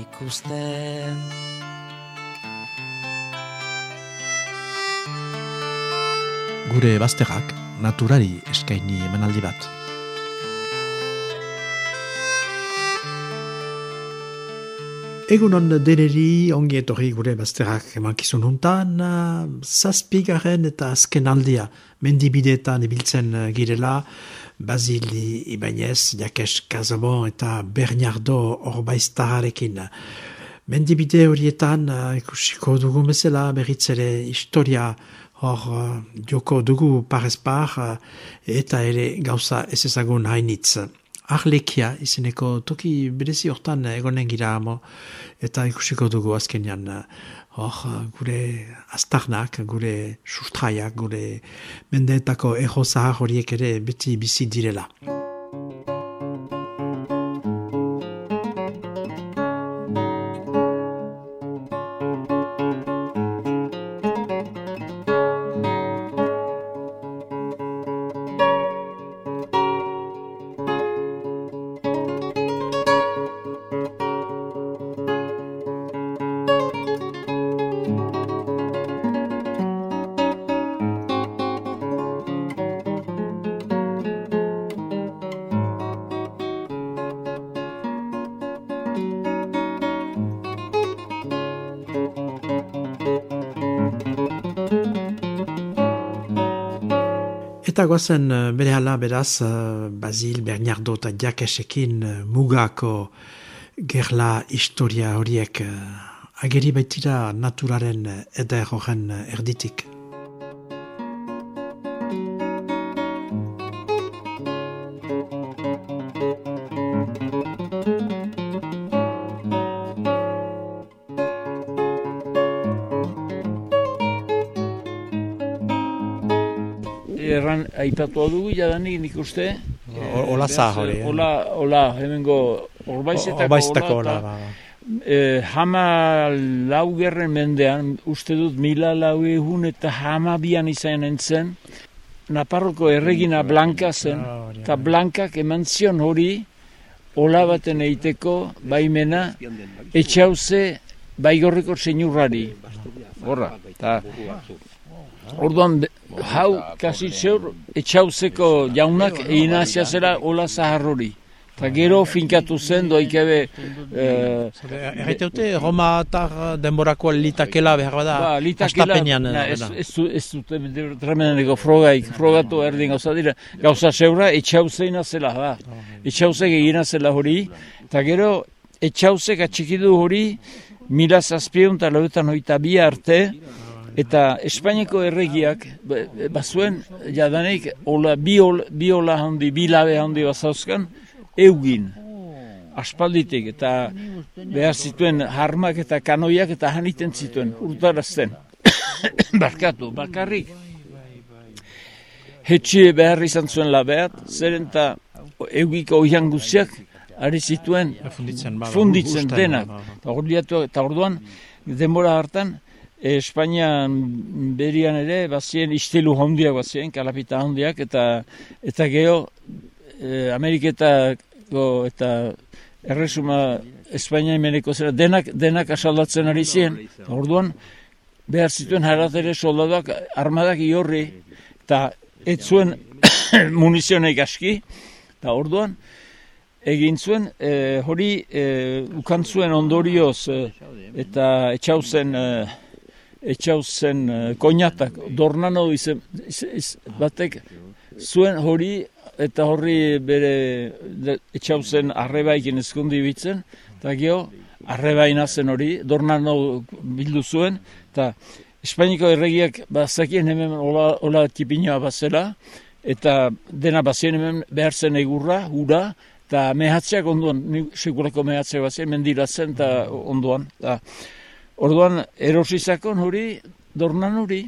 ikusten. Gure bazterrak naturari eskaini emanaldi bat. Egun on deneri ongi etorri gure bazterrak emankizun huntan, zazpigaren eta azken aldia mendibideetan ibiltzen girela, Basili Ibanez, Jakes Kazabon eta Bernardo Orbaiztararekin. Mendibide horietan ikusiko dugu mesela berriz ere historia hor joko dugu parez par eta ere gauza ez ezagun hainitz. Arlekia izeneko toki berezi hortan egonen gira amo, eta ikusiko dugu azkenean hor gure astarnak, gure sustraiak, gure mendeetako ejo zahar horiek ere beti bizi direla. Eta goazen bere hala beraz Basil Bernardo eta Jakesekin mugako gerla historia horiek ageri baitira naturaren eder horren erditik. Aipatu dugu jadanik nik uste. Ola zahori. Ola, ola, hemengo orbaizetako, Orbaizetako ola. ola. eta, eh, hama lau gerren mendean, uste dut mila lau egun eta hama bian izan entzen, Naparroko erregina Blanka zen, eta Blankak eman zion hori, ola baten eiteko baimena, etxauze baigorreko seinurrari. Horra, eta Orduan, hau, kasi zeur, etxauzeko jaunak egin azia zera ola zahar hori. Eta gero finkatu zen doikebe... Eh, Erraiteute, Roma atar denborako litakela behar bada, ba, litakela, na, ez, ez, ez dute tremendeneko frogaik, frogatu erdin gauza dira. Gauza zeura, etxauzeina zela, ba. Etxauzek egina zela hori, eta gero, etxauzek atxikidu hori, mila zazpion eta lauetan hoita bi arte, eta Espainiako erregiak, ba- bazuen, jadanik, ola, bi, ol, bi ola handi, bi labe handi bazauzkan, eugin aspalditik eta behar zituen harmak eta kanoiak eta haniten zituen urtarazten. Barkatu, bakarrik. Hetxie behar izan zuen labeat, zeren eta eugiko oian guziak ari zituen Funditzen, funditzen denak. Eta orduan, denbora hartan, eh, Espainian berian ere, bazien istelu hondiak bazien, kalapita hondiak, eta eta geho, eh, Ameriketako eta erresuma Espainia imeneko zera, denak, denak asaldatzen ari ziren. Orduan, behar zituen haratere soldadoak armadak iorri, eta ez zuen munizionek aski, eta orduan, egin zuen, eh, hori eh, ukan zuen ondorioz, eh, eta etxauzen, eh, etxauzen eh, koinatak, dornano izen, iz, iz, batek, zuen hori, eta horri bere de- etxauzen arrebaikin ezkundi bitzen, eta geho, arrebaina zen hori, dornano bildu zuen, eta Espainiko erregiak bazakien hemen ola, ola tipinoa bazela, eta dena bazien hemen behar zen egurra, ura, eta mehatzeak onduan, ni sekulako mehatzeak bat zen, mendiratzen eta onduan. Ta, orduan, erosizakon hori, dornan hori,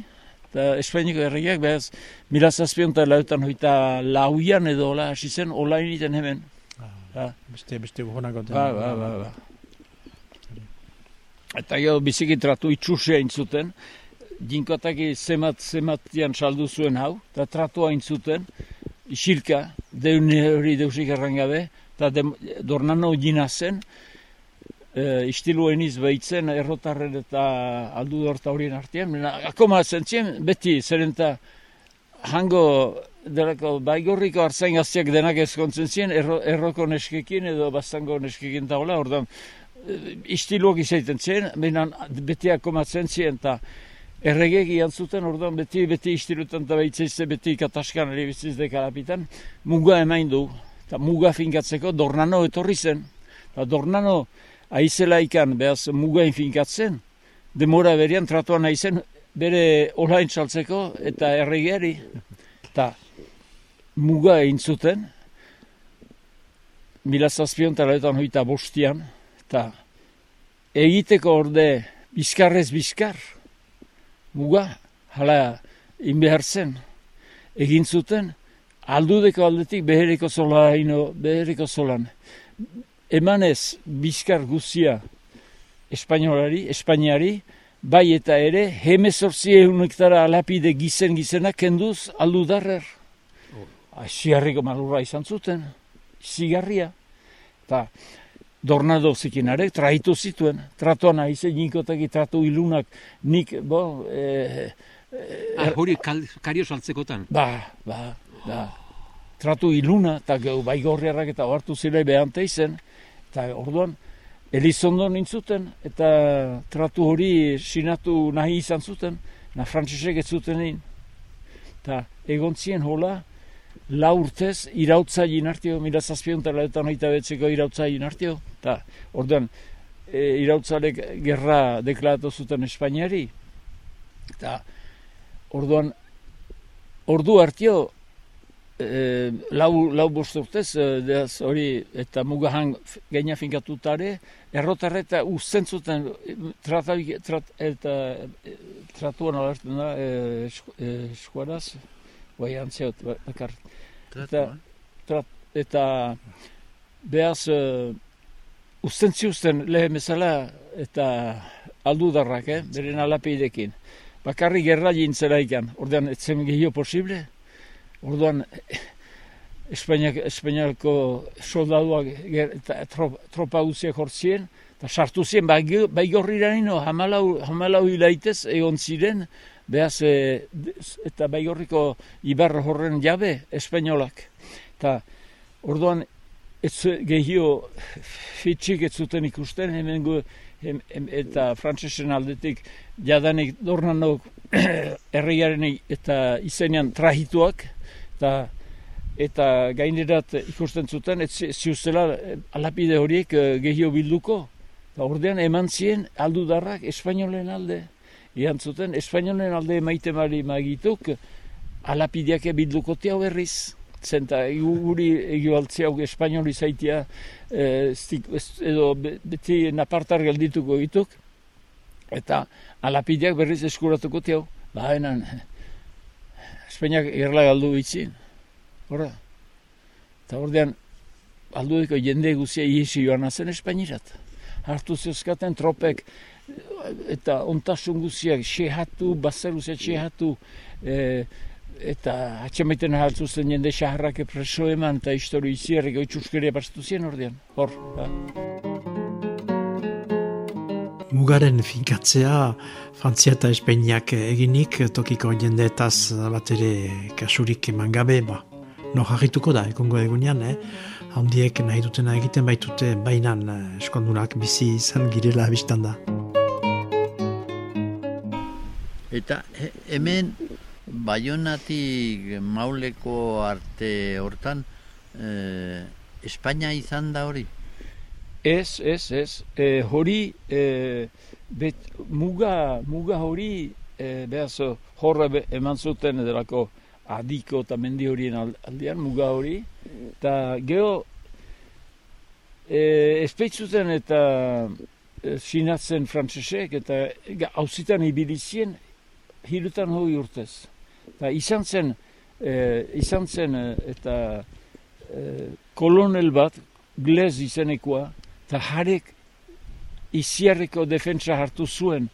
eta Espainiko erregiak, behaz, mila zazpion eta lautan hoita lauian edo hola, hasi zen, hola initen hemen. Ah, beste, beste guhonako. Ba, ba, ba, ba. Eta gero biziki tratu itxusea intzuten, jinkotaki zemat zematian saldu zuen hau, eta tratua intzuten, isilka, deun hori deusik errangabe, eta dornano gina zen, e, istiluen izbaitzen errotarren eta aldu dorta horien artean. Akoma zentzien, beti, zeren eta hango delako baigorriko hartzain gaztiak denak ezkontzen ziren, erro, erroko neskekin edo bastango neskekin taula, ordan e, istiluak izaiten ziren, beti akomatzen ziren, eta erregek ian zuten, orduan beti, beti istilutan eta behitzeizte, beti kataskan ere biziz dekarapitan, muga emain du, eta muga finkatzeko dornano etorri zen, eta dornano aizela ikan, behaz muga finkatzen, demora berian tratuan aizen, bere olain txaltzeko, eta erregeri, eta muga egin zuten, mila zazpion eta hoita bostian, eta egiteko orde bizkarrez bizkar, muga, hala inbehar zen, egin zuten, aldudeko aldetik behereko zola haino, behereko zolan. Emanez bizkar guzia espainolari, espainiari, bai eta ere, hemezortzi egunektara alapide gizen gizenak kenduz aldudarrer. Oh. Asiarriko malurra izan zuten, zigarria. Eta dornado zikinare, traitu zituen, tratuan aize nikotaki tratu ilunak, nik, bo... E, e, ah, hori kal, kario saltzekotan? Ba, ba, ba. Tratu iluna, eta gau baigorriarrak eta hartu zile behante izen, eta orduan, Elizondo nintzuten, eta tratu hori sinatu nahi izan zuten, na frantzesek ez zuten egin. Eta egon zien hola, la urtez irautza jinartio, mila zazpion eta lauetan oita betzeko irautza jinartio. Eta orduan, e, irautzalek gerra deklaratu zuten Espainiari. Eta orduan, ordu hartio, e, lau, lau bost urtez, e, hori, eta mugahan gaina finkatutare, errotarre eta usten zuten, trata, trat, eta e, tratuan alertzen da, e, eskuaraz, bai antzeot, bakar, Eta, trat, eta behaz uh, usten ziusten lehen bezala eta aldudarrak, eh, beren alapeidekin. Bakarri gerra jintzera ikan, ordean etzen gehiago posible, orduan Espainiak, Espainiako soldaduak eta tropa guziak hortzien, eta sartu ziren, bai gorrira nino, hamalau, hamalau hilaitez egon ziren, behaz, e, eta baigorriko ibarra horren jabe, espainolak. Eta orduan, ez gehio fitxik ez zuten ikusten, hemen gu, eta frantzesen aldetik jadanik dornanok erriaren eta izenean trahituak, eta eta gainerat ikusten zuten, ez ziuzela alapide horiek e, gehio bilduko. Eta ordean eman zien aldudarrak espainolen alde ian zuten, espainolen alde maite mari magituk, alapideak ebilduko hau berriz. Zenta, guri egio altzi hau espainoli zaitia, e, edo beti napartar geldituko dituk, eta alapideak berriz eskuratuko hau. Ba, enan, Espainiak irla galdu bitzin. Horra. Eta ordean, aldudeko jende guzia iesi joan azen Espainirat. Hartu zeuskaten tropek, eta ontasun guziak xehatu, bazer guziak xehatu, e, eta atxamaiten ahaltzu zen jende xaharrak preso eman, eta histori izierrik oitxuskeria bastu zien ordean, hor. Ba. Mugaren finkatzea, Frantzia eta Espainiak eginik, tokiko jendeetaz bat ere kasurik eman gabe, ba, no jarrituko da, ekongo egunean, eh? handiek nahi dutena egiten baitute bainan eh, eskondunak bizi izan girela abistan da. Eta hemen baionatik mauleko arte hortan eh, Espainia izan da hori? Ez, ez, ez. E, hori, e, bet, muga, muga hori, e, behaz, horra be, eman zuten edelako adiko eta mendi horien aldean, muga hori. Eta geho, e, espeitzuten eta e, sinatzen frantsesek eta ga- auzitan ibilizien hirutan hoi urtez. Eta izan zen, e, izan zen e, eta e, kolonel bat, glez izenekoa, eta jarek iziarreko defentsa hartu zuen,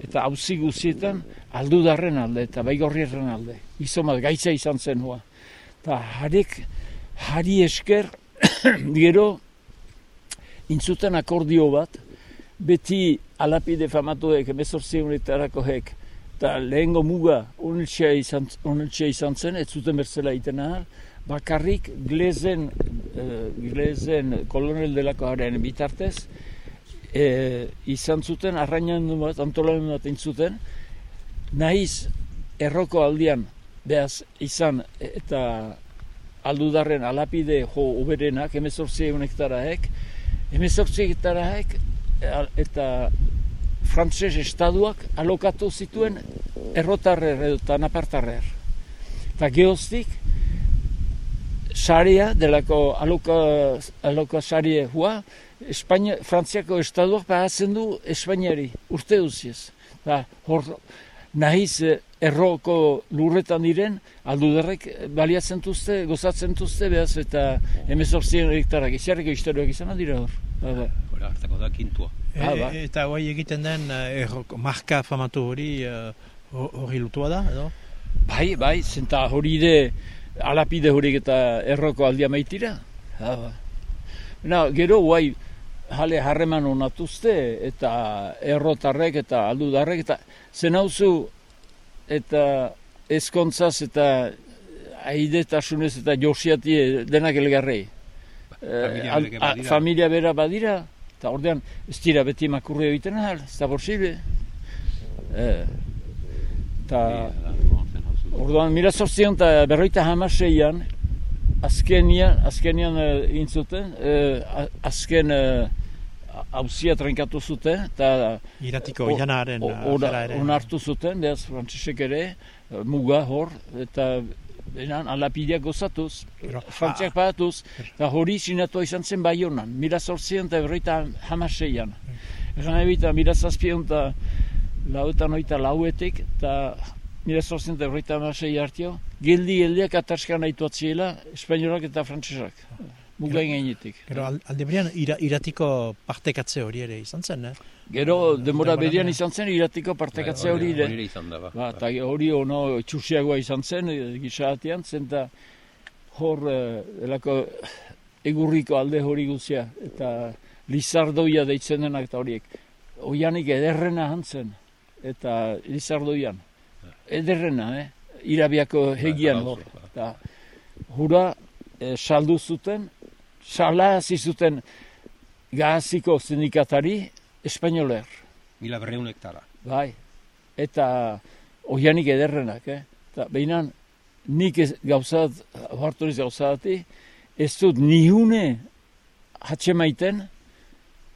eta hauzi guzietan aldudarren alde eta baigorriaren alde. Izomat gaitza izan zen hoa. Eta jarek, jari esker, gero, intzuten akordio bat, beti alapide famatuek, emezortzi honetarako hek, eta lehengo muga uneltsia izan, uneltsia izan zen, ez zuten bertzela iten ahal, bakarrik glezen, eh, glezen kolonel delako haren bitartez, eh, izan zuten, arrainan bat, antolamen bat egin zuten, nahiz erroko aldian, behaz izan eta aldudarren alapide jo uberenak, emezortzi hektaraek, emezortzi hektaraek al- eta frantses estaduak alokatu zituen errotarrer eta napartarrer. Eta geoztik, sarea, delako aloka, aloka sare hua, Espainia, Frantziako estaduak pahatzen du Espainiari, urte duziez. Eta hor, nahiz eh, erroko lurretan diren, alduderrek baliatzen duzte, gozatzen duzte, behaz, eta emezortzien hektarak, izarriko historioak izan dira hor. Ba, ba. Hora, hartako da kintua. Ah, ba. E, eta guai egiten den eh, errok- marka famatu hori eh, ho- hori lutua da, edo? Bai, bai, zenta hori de, alapide horiek eta erroko aldia maitira. Ha, ba. Na, gero, guai, jale harreman onatuzte, eta errotarrek eta aldudarrek, eta zen hauzu, eta ezkontzaz eta aidetasunez eta josiatie denak elgarrei. Familia al- bereke a- familia bera badira, eta ordean ez dira beti makurre egiten ahal, ez da posible. Eh, eta... Orduan, mila sortzion eta berroita hamaseian, azkenian, azkenian uh, intzuten, uh, azken uh, hauzia trenkatu zuten, eta Iratiko O- janaren eh, onartu zuten, behaz frantzesek ere, eh, muga hor, eta benan alapideak gozatuz, frantziak ah, pagatuz, eta hori sinatua izan zen bai honan, mila sortzion eta berroita hamaseian. Egan ebita, mila zazpion eta lauetan oita lauetik, eta mila sortzion eta berroita hamasei hartio, geldi geldiak ataskan aituatziela, espainolak eta frantsesak. Mugain gainetik. Gero al- alde berean ira, iratiko partekatze hori ere izan zen, eh? Gero, denbora berian bera. izan zen, iratiko partekatze hori ere. Hori izan da, ba. Ba, eta hori ono txusiagoa izan zen, e, gizatian, zen eta hor, e, elako egurriko alde hori guzia, eta lizardoia deitzen denak eta horiek. Oianik ederrena hantzen, eta lizardoian. Ederrena, eh? Irabiako hegian Ba, hor. ba. Hura e, saldu zuten, salazi zuten gaziko sindikatari espainoler. Mila berreun hektara. Bai, eta oianik ederrenak, eh? Eta behinan, nik ez gauzat, harturiz gauzati, ez dut nihune hatxemaiten,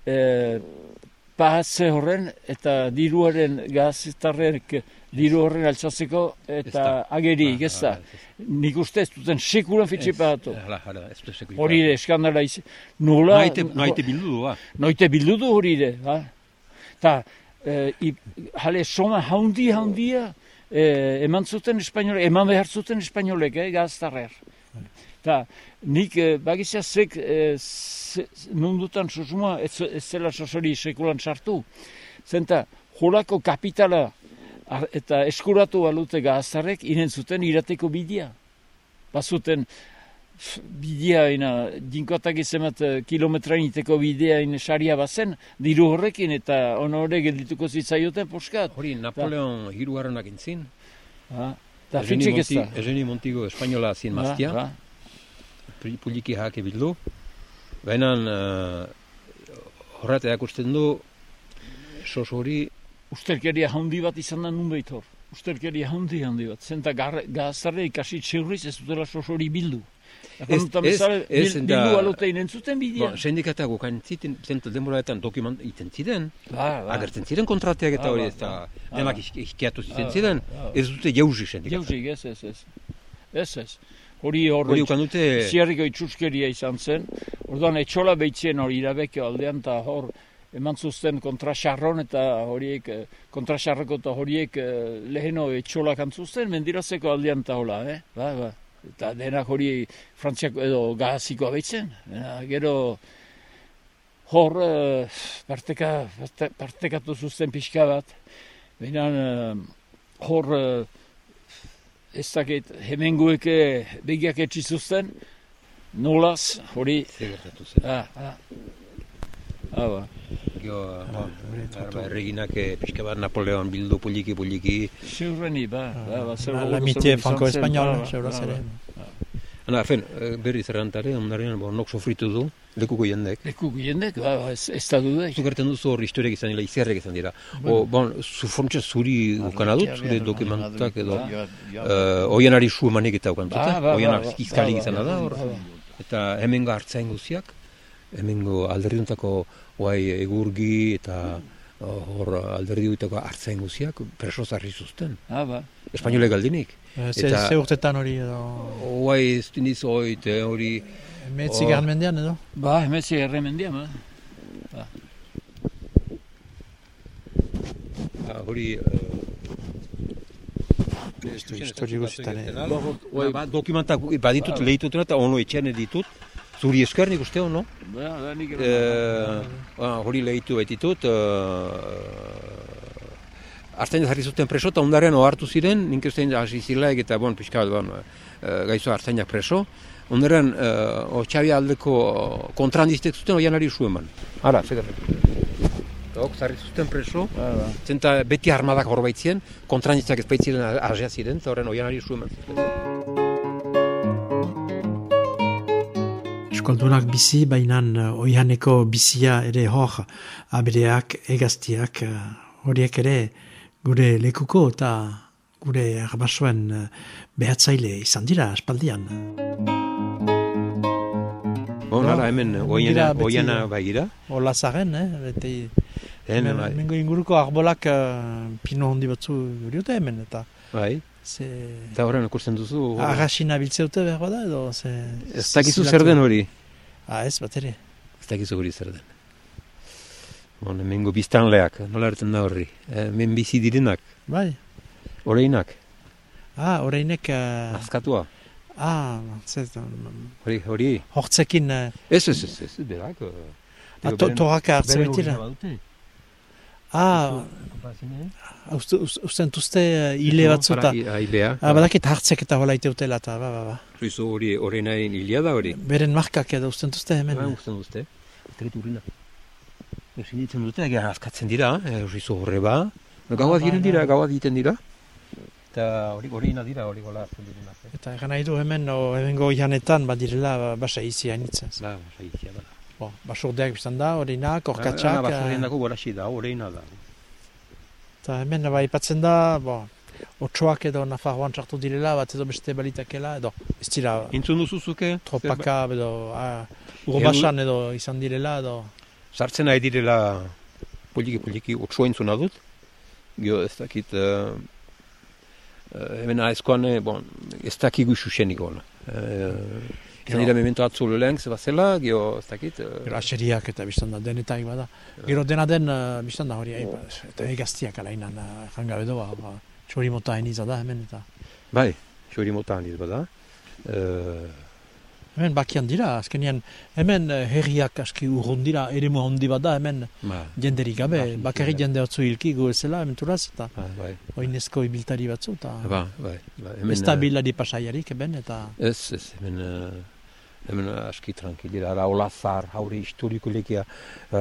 e, pahatze horren eta diruaren gazitarrek diru horren altzatzeko eta da. agerik, ez da. Ba, ba, Nik uste ez duten sekulan fitxi pahatu. Sekurik. Hori ere, eskandala izan. Nola, Naite, naite bildu du, ba. noite bildu du hori ere. Ha? Ta, e, i, jale, soma haundi haundia e, eman zuten espainolek, eman behar zuten espainolek, eh, gaztarrer. Ta, nik e, bagizia zek e, ze, nundutan susmoa ez, ez zela sosori sekulan sartu. Zenta, jolako kapitala ar- eta eskuratu balute gaztarrek inen zuten irateko bidea. Bazuten, bidea ina, dinkotak izemat eh, kilometrain iteko bidea ina saria bazen, diru horrekin eta ono hori geldituko zitzaioten poskat. Hori Napoleon hirugarrenak intzin. Ha? Ta Eugeni fitxik ez da. Eugeni Montigo espainola zin maztia. Ba, Pu- Puliki hake bildu. Baina uh, horret erakusten du sos hori Ustelkeria handi bat izan da nun hor. Ustelkeria handi handi bat. Zenta gaztarre ikasi txeurriz ez dutela sosori bildu. Ez- ez- ez da- bildu alote inentzuten bidea. Bo, sindikata gukain ziten, zenten denboraetan dokument iten ziren, Ba, ba. agertzen ziren kontrateak eta hori ba, ez da, ba. denak iskiatu ziten Ah, ziren, ah. ez dute jauzi sindikata. Jausik, ez, ez, ez. Ez, ez. Hori hor, Hori dute, ziarriko itxuskeria izan zen, Orduan etxola behitzen hori irabeke aldean eta hor eman zuzten kontraxarron eta horiek, eh, kontraxarroko eta horiek eh, leheno etxola kantzuzten, mendirazeko aldean eta hola, eh? Ba, ba. Eta denak hori frantziako edo gazikoa behitzen. Eta Gero hor eh, parteka, parte- partekatu zuzten pixka bat. Baina eh, hor eh, ez dakit hemenguek eh, begiak etxi zuzten, nolaz hori Zer gertatu zen. Ah, ah. Ah, ba. Gio, ba, gure ba, erreginak eh, pixka bat Napoleon bildu poliki poliki. Ziurreni, ba. ba, ba zer La- gogo L'amitié zer izan zen, franco-española, ba, ba, seuraz ba, ere. Ba. Ana, fen, eh, berri zerrantare, ondarean, bo, nok sofritu du, lekuko jendek. Leku jendek, ba, ba, ez, ez da dudek. Zuk gerten duzu hor historiak izan dira, izerrek izan dira. O, bon, zu fontxe zuri ukana dut, zure dokumentak edo. Uh, oianari su emanik eta ukan Ba, dute, ba, ba, oianak ba, izkalik ba, izan ba, da hor. ba, ba. Eta hemengo hartzain guziak, hemengo alderdiuntako oai egurgi eta uh, hor alderdiutako hartzain guziak preso zarri zuzten. Ah, ba. Espainolek aldinik. Eh, Ze, Eta- ze urtetan hori edo... Oai ez diniz oit, eh, hori... Metzi Oh. garen mendean edo? Ba, hemetzi erremendiam, ba. ah, hori... Histori guztietan, eh. Oai, ba, dokumentak baditut lehitutena eta ono etxean ditut. Zuri esker nik uste no? Ba, da nik. Eh, ah, hori lehitu baititut, uh, Artzen jarri zuten preso, eta ondaren ohartu ziren, nik ustein hasi zilaik eta bon, pixka bat, bon, uh, gaizo artzainak preso. Ondaren, uh, otxabia aldeko kontrandistek zuten oianari zu eman. Hala, zegar. Hok, zarri zuten preso, zenta beti armadak hor baitzien, kontrandistak ez baitziren argea ziren, eta horren oianari zu eman. Eskoldunak bizi, bainan uh, oihaneko bizia ere hor, abereak, egaztiak, horiek ere gure lekuko eta gure arbasoen uh, behatzaile izan dira, aspaldian. Bon, No, hala, hemen, hemen oiana, dira beti- oiana bagira. Hola zaren, eh? Beti, Hemen, hemen, bai, hemengo inguruko arbolak uh, pino hondi batzu dute hemen, eta bai. ze... Eta horren ikusten duzu. Arrasina biltze dute behar bada, edo ze... Ez dakizu zer den hori. Ah, ez, bat ere. Ez dakizu hori zer den. Bon, hemengo biztanleak, nola erten da horri. Hemen bizi direnak, Bai. oreinak, Ah, orainek... Uh, azkatua. ah, ze... Hori, hori. Hortzekin... Uh, Ez, ez, ez, ez, berak. eh, ah, to, hartzen baitira. urgina badute. Ah, uste- uste- usten tuzte uh, hile batzuta. Ailea. Ah, badakit hartzek eta hola iteutela eta, ba, ba, ba. Suizo hori, orenain hilia da hori. Beren markak edo usten tuzte hemen. Ba, usten duzte. Ateret urina. Ezin ditzen dute, egia azkatzen dira, eh, suizo horre ba. Gaua ba, diren dira, ba. gaua egiten dira. Eta hori oreina dira, hori gola hartzen direnak. eh. Eta egan nahi du hemen, o, hemengo janetan, badirela, ba, basa izi hainitzaz. Ba, saizia da. Bo, basurdeak biztan da, orinak, Ah, orkatxak. Basurien eh, dako goraxi da, oreina da. Eta hemen, ba, ipatzen da, bo, otsoak edo Nafarroan txartu direla, bat edo beste balitakela, edo, ez dira, Intzun duzu zuke? tropaka, edo, ah, urbasan edo izan direla, edo, Sartzen nahi direla poliki poliki intzuna dut. Gio ez dakit uh, uh, hemen aizkoan, eh, bon, ez dakigu xuxenik hona. Uh, izan dira memento atzu lehen, zebazela, gio ez dakit. Uh, gero aseriak eta biztan da, denetaik bada. Gero dena den, uh, biztan da hori, eh, ba, eta egaztiak alainan, uh, jangabe doa, ba, txori mota da hemen, eta bai, xori mota bada. Uh, hemen bakian dira, azkenean, hemen eh, herriak aski urrun dira, eremu handi bada, hemen ba, jenderik gabe, Ba, bakarrik jende batzu hilki gu ezela, hemen turaz, eta ba, bai, oinezko ibiltari batzu, eta ba, bai, ba, hemen, ez da bilari pasaiarik, eben, eta Ez, ez, hemen, uh, hemen aski tranquilira, ara olazar, haure historiko lekia,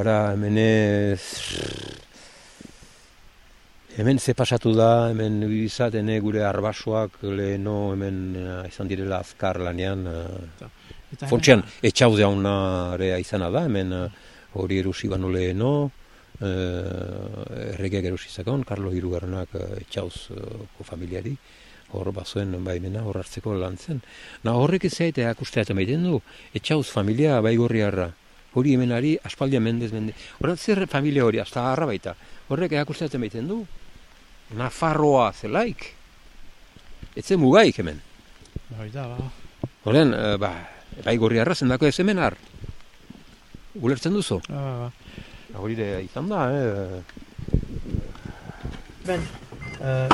ara hemen ez... Hemen ze pasatu da, hemen izatene gure arbasoak leheno hemen eh, izan direla azkar lanean. Uh, eta Fontxean, etxauze haunarea izana da, hemen eh, hori erusi banu leheno, uh, erregeak erusi zakon, Carlos Hirugarrenak etxauzko familiari, hor bazuen baimena, hor hartzeko lan zen. Na horrek ez zaite akustea eta maiten du, etxauz familia baigorriarra, hori hemenari aspaldia mendez mende. Horat zer familia hori, hasta harra baita, horrek akustea eta maiten du, Nafarroa zelaik, etze mugaik hemen. Hoi da, ba. Horren, eh, ba, baigorriarra zendako ez hemen har. ulertzen duzu? Ah, Hori ere izan da, eh? Ben, uh,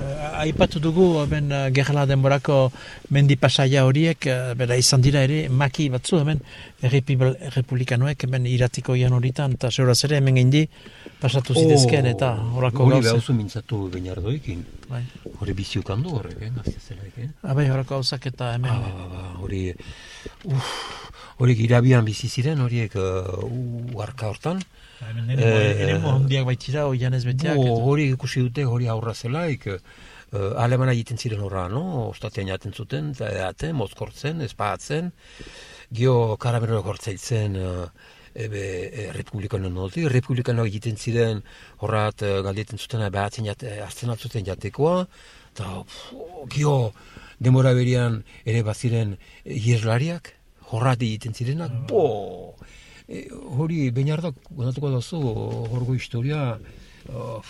uh, aipatu dugu ben uh, gerla denborako mendi pasaia horiek, uh, bera izan dira ere maki batzu hemen errepublikanoek hemen iratiko ian horitan, eta seuraz ere hemen gindi pasatu zidezken eta horako Hori gauze. behauzu mintzatu bainardoekin. Bai. Hori biziukan du horrek, eh? Gazte zelaik, eh? Abai, horako gauzak eta hemen. Ba, ba, ba, hori, uf, horiek irabian bizi ziren, horiek uh, uarka hortan. Ba, hemen ere, Eh, handiak baitira, ez betiak. Bo, eta- hori ikusi dute, hori aurra zelaik, uh, alemana egiten ziren horra, no? Ostatean jaten zuten, eta edaten, mozkortzen, espatzen, gio karabero gortzaitzen, uh, ebe, e, republikano noti, republikano egiten ziren horrat uh, galdeten zuten, behatzen jate, hartzen altzuten jatekoa, eta gio demora berian ere baziren ieslariak, horrat egiten zirenak, bo! E, hori, bainardak, gondatuko dazu, horgo historia, uh,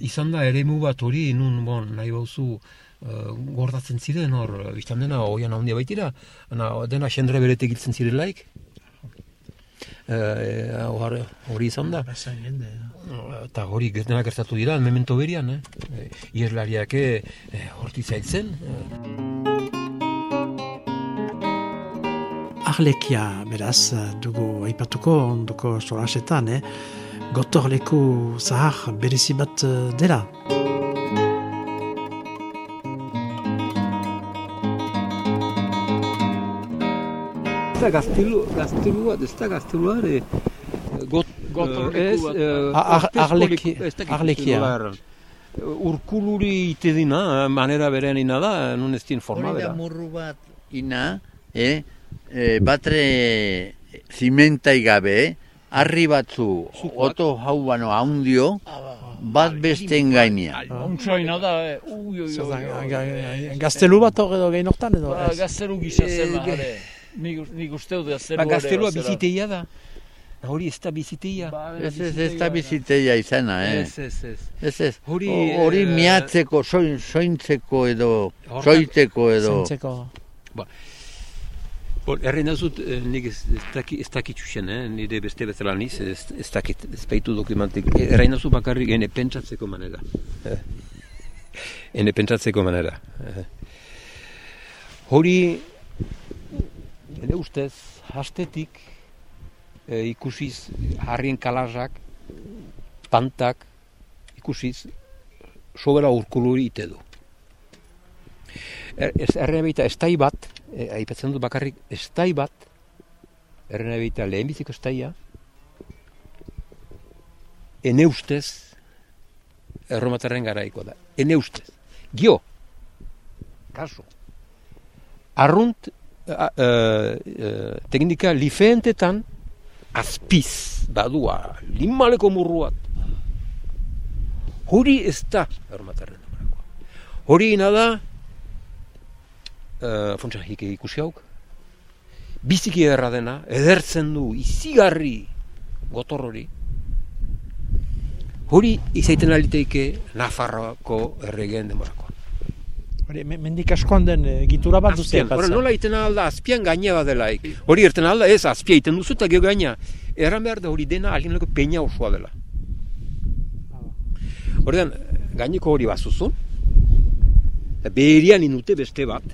izan da eremu bat hori, nun, bon, nahi bauzu, uh, gordatzen ziren hor, biztan dena, oian handia baitira, ana, dena xendre berete giltzen zirelaik, hori, hori izan da. Bazen jende. Eta hori dena gertatu dira, memento berian, eh? E, Ieslariak eh, horti zaitzen. Arlekia, beraz, dugu aipatuko ondoko solasetan, eh? Gotorleku zahar berezi bat eh, dela. Da gaztelu, gaztelua, ez da gaztelua, ere, got, Gotorleku ez, bat. eh, ez dakit arlekia. erran. Urkuluri ite dina, manera berean ina da, nun ez din forma Hori da bera. murru bat ina, eh? eh, batre zimentai gabe, eh? harri batzu, oto hau bano haundio, bat besten gainean. Ontsoina da, eh, ui, ui, ui, Zer da, ui, ga- ui. ga- Gaztelu bat hor edo gehin hortan edo? Ba, ez? gazteru gisa zen, Eh, ba, jare. Nik, uste dut gazteru Ba, gaztelua biziteia da. Hori ez da biziteia. Ba, Ez ez ez da biziteia izena, eh? Ez, ez, ez. Ez ez, Hori, O- hori eh, miatzeko, soin, sointzeko edo, Hortan- soiteko edo. Zentzeko. Hor, erren dazut, eh, nik ez, ez, daki, ez dakit xuxen, eh? nire beste bezala niz, ez, ez dakit, ez baitu dokumentik. Erren dazu bakarrik ene pentsatzeko manera. Eh. Ene pentsatzeko manera. Eh. Hori, ene ustez, hastetik eh, ikusiz harrien kalazak, pantak, ikusiz, sobera urkuluri ite du. Er, ez, erren baita, estai bat, e, aipatzen dut bakarrik, estai bat, erren baita lehenbiziko estaia, ene ustez, erromatarren garaiko da, ene ustez. Gio, kaso, arrunt, a, a, a, teknika lifeentetan, azpiz, badua, limaleko murruat. Hori ez da, erromatarren garaikoa. Hori ina da, uh, fontsa hike ikusi hauk, biziki ederra dena, edertzen du, izigarri gotor hori, hori izaiten aliteike Nafarroako erregen demorako. Hori, me- mendik askoan den eh, gitura bat duzea. Azpian, hori nola egiten alda, azpian gaina badelaik. Hori erten alda, ez, azpia egiten duzu eta gero gaina. Erran behar da hori dena alineko peina osoa dela. Horrean, gaineko hori bazuzun, eta beherian inute beste bat.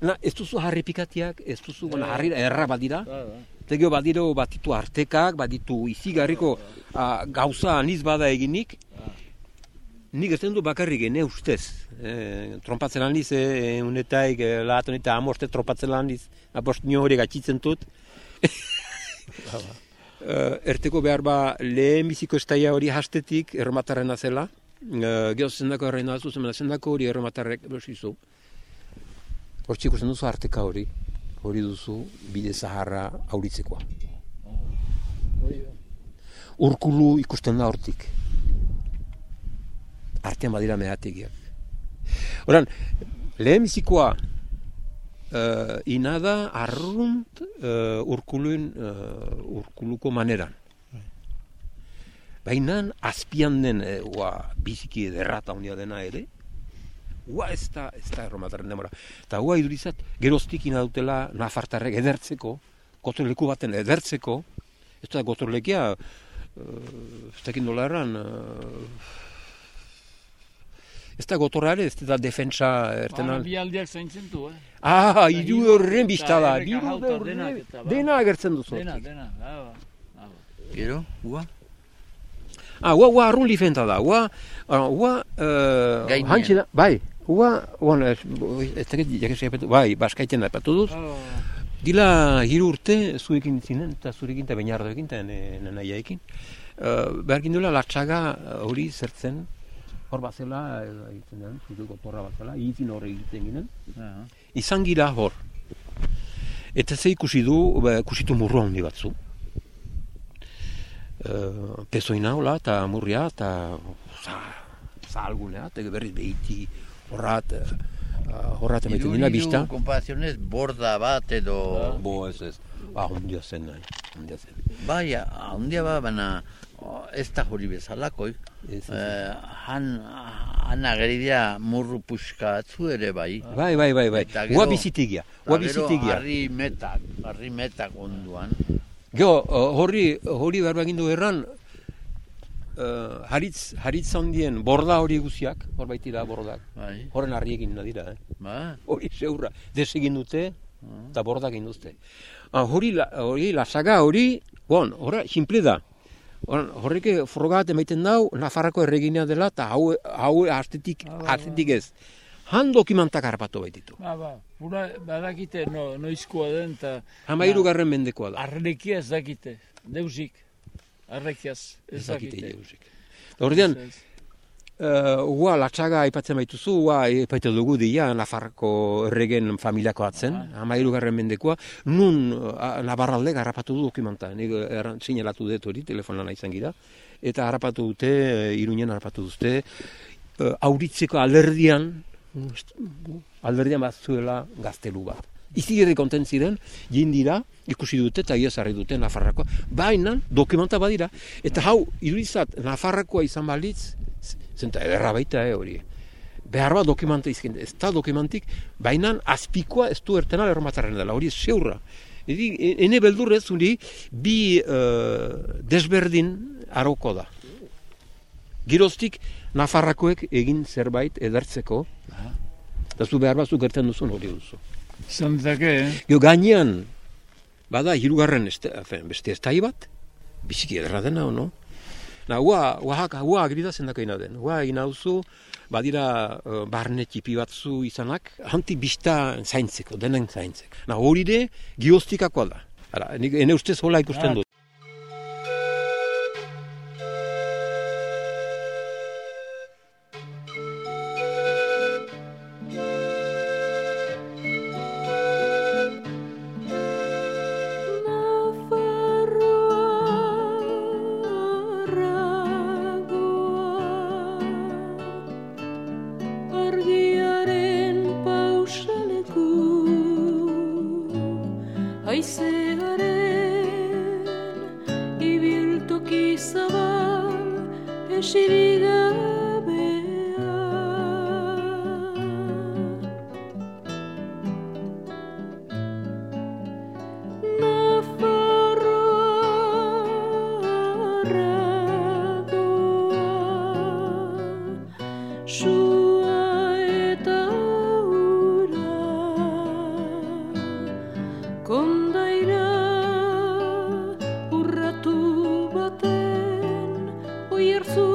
Na, ez duzu harri pikatiak, ez duzu, bueno, harri erra badira, Ba, ba. eta gero badiro baditu artekak, baditu izigarriko ah, gauza aniz bada eginik, nik ez du bakarrik ene ustez. E, trompatzen aldiz, e, unetaik, e, lahaton eta amoste trompatzen aldiz, apost nio hori gatxitzen dut. Eh, erteko behar ba lehen biziko estaia hori hastetik erromatarrena zela. Uh, Gero zendako erreina zemena zendako hori erromatarrek berosizu. Hortzik ikusten duzu arteka hori. Hori duzu bide zaharra auritzekoa. Urkulu ikusten da hortik. Artean badira mehategiak. Horan, lehen bizikoa uh, inada arrunt uh, urkuluen, uh, urkuluko maneran. Baina azpian den uh, ua, biziki ederrata handia dena ere, ua ez da, ez da erromatarren demora. Eta ua idurizat, geroztik ina dutela nafartarrek edertzeko, gotorleku baten edertzeko, ez da gotorlekia, uh, ez dakit nola erran, uh, ez da gotorrare, ez da defensa ertena. Bi aldiak zaintzen du, eh? Ah, iru horren biztala, iru horren, ba. dena agertzen duzu. Dena, dena, ba, ba. Gero, ua? Ah, ua, ua, arrun lifenta da, ua, ah, ua, uh, Gainean. hantxe da, bai, ua, ua, ez, ez dakit, apatu, bai, baskaiten da apatu duz, Ba, Dila hiru urte zuekin zinen, eta zurekin eta bainardoekin, eta nenaiaekin. Uh, behar gindula latxaga eh, hori zertzen, hor bat zela, eh, egiten den, zutuko porra bat zela, itin hor egiten ginen. ba. Izan gira hor. Eta ze ikusi du, ba, ikusitu murru handi batzu. Uh, pezoina hola, eta murria, eta za, zahalgunea, eta berriz behiti horrat, uh, horrat emaiten dina bista. Konparazionez, borda bat edo... Bo, ez ez. Ah, ondia zen, nahi. Ondia zen. Bai, handia ba, baina ez da hori bezalako. Eh, han, han ageridia murru puxka atzu ere bai. Bai, bai, bai, bai. Gero- Ua bizitigia, Eta ua. Harri metak, harri metak onduan. Gero, uh, horri, horri behar bagindu erran, uh, haritz, haritz handien borda hori guziak, hor baitira bordak. Bai, Horren harriekin dira, eh? ba, Hori zeurra, desegin dute, eta bordak egin duzte. Ah, hori, hori, lasaga hori, bon, horra, simple da. Hor- Horrek frogat emaiten dau, Nafarrako erreginea dela, eta hau, hau astetik, astetik ez. Han dokumentak harrapatu baititu. Ba, ba, pura, badakite no, noizkoa den, eta Hamairu garren mendekoa da. arrekia ez dakite, deusik, arrekiaz, ez Ez dakite dakite. jeusik. Uh, ua, latxaga aipatzen baituzu, ua, aipatu dugu dira, Nafarroko erregen familiako atzen, hamairu garren mendekoa, nun uh, Navarralde garrapatu du dokumenta, nik erran sinalatu dut hori, telefonan izan gira, eta harrapatu dute, irunen harrapatu dute, uh, auritzeko alderdian, alderdian bat zuela gaztelu bat. Izigirri konten ziren, jindira, ikusi dute eta iaz harri dute Nafarrakoa. Baina, dokumenta badira, eta hau, irurizat, Nafarrakoa izan balitz, zenta ederra baita, eh, hori. Behar bat dokumenta izkin, ez da dokumentik, baina azpikoa ez du ertena erromatarren dela, hori zeurra. Edi, ene beldurrez, hori, bi eh, desberdin arauko da. Giroztik, Nafarrakoek egin zerbait edertzeko, eta zu behar bat zu gertzen duzun hori duzu. Izan ditake, eh? Jo gainean, bada, hirugarren beste estai bat, biziki ederra dena, no? Na, ua, Oaxaca, ua agrida zendako ina den. Ua egin duzu, badira uh, barne txipi batzu izanak, hanti bista zaintzeko, denen zaintzeko. Na, hori de, gioztikakoa da. Ara, nik, ene ustez hola ikusten Ah. dut. ir su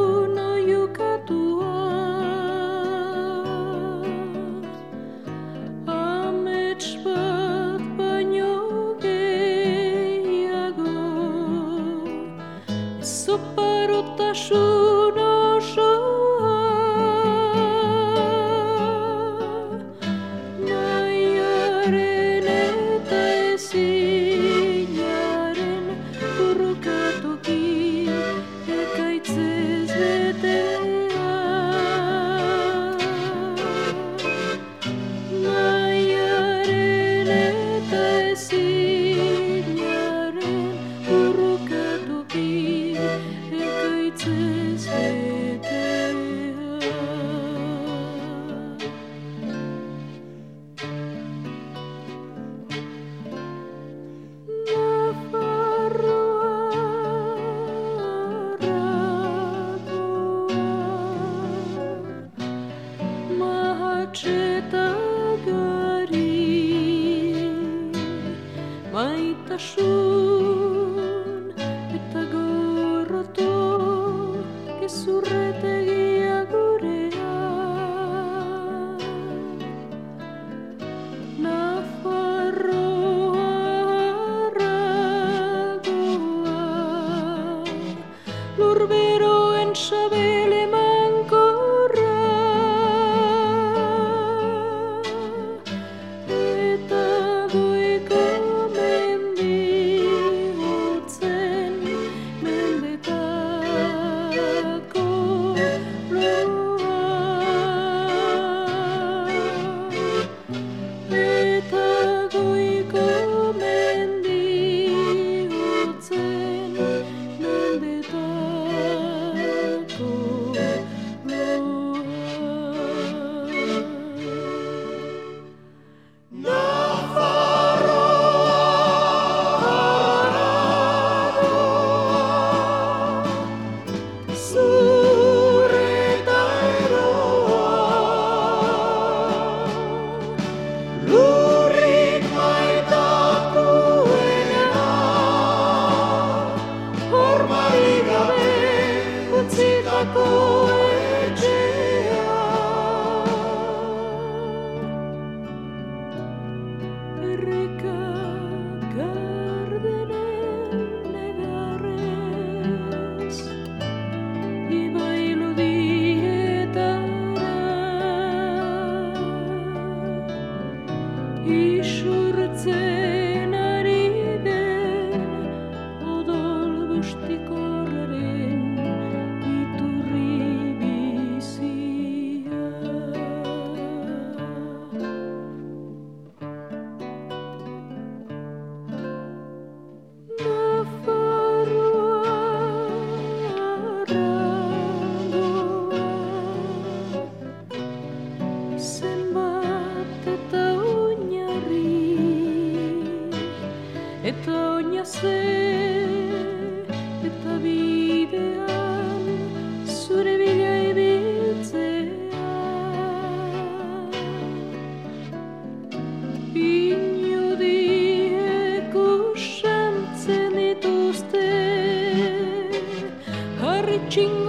Harri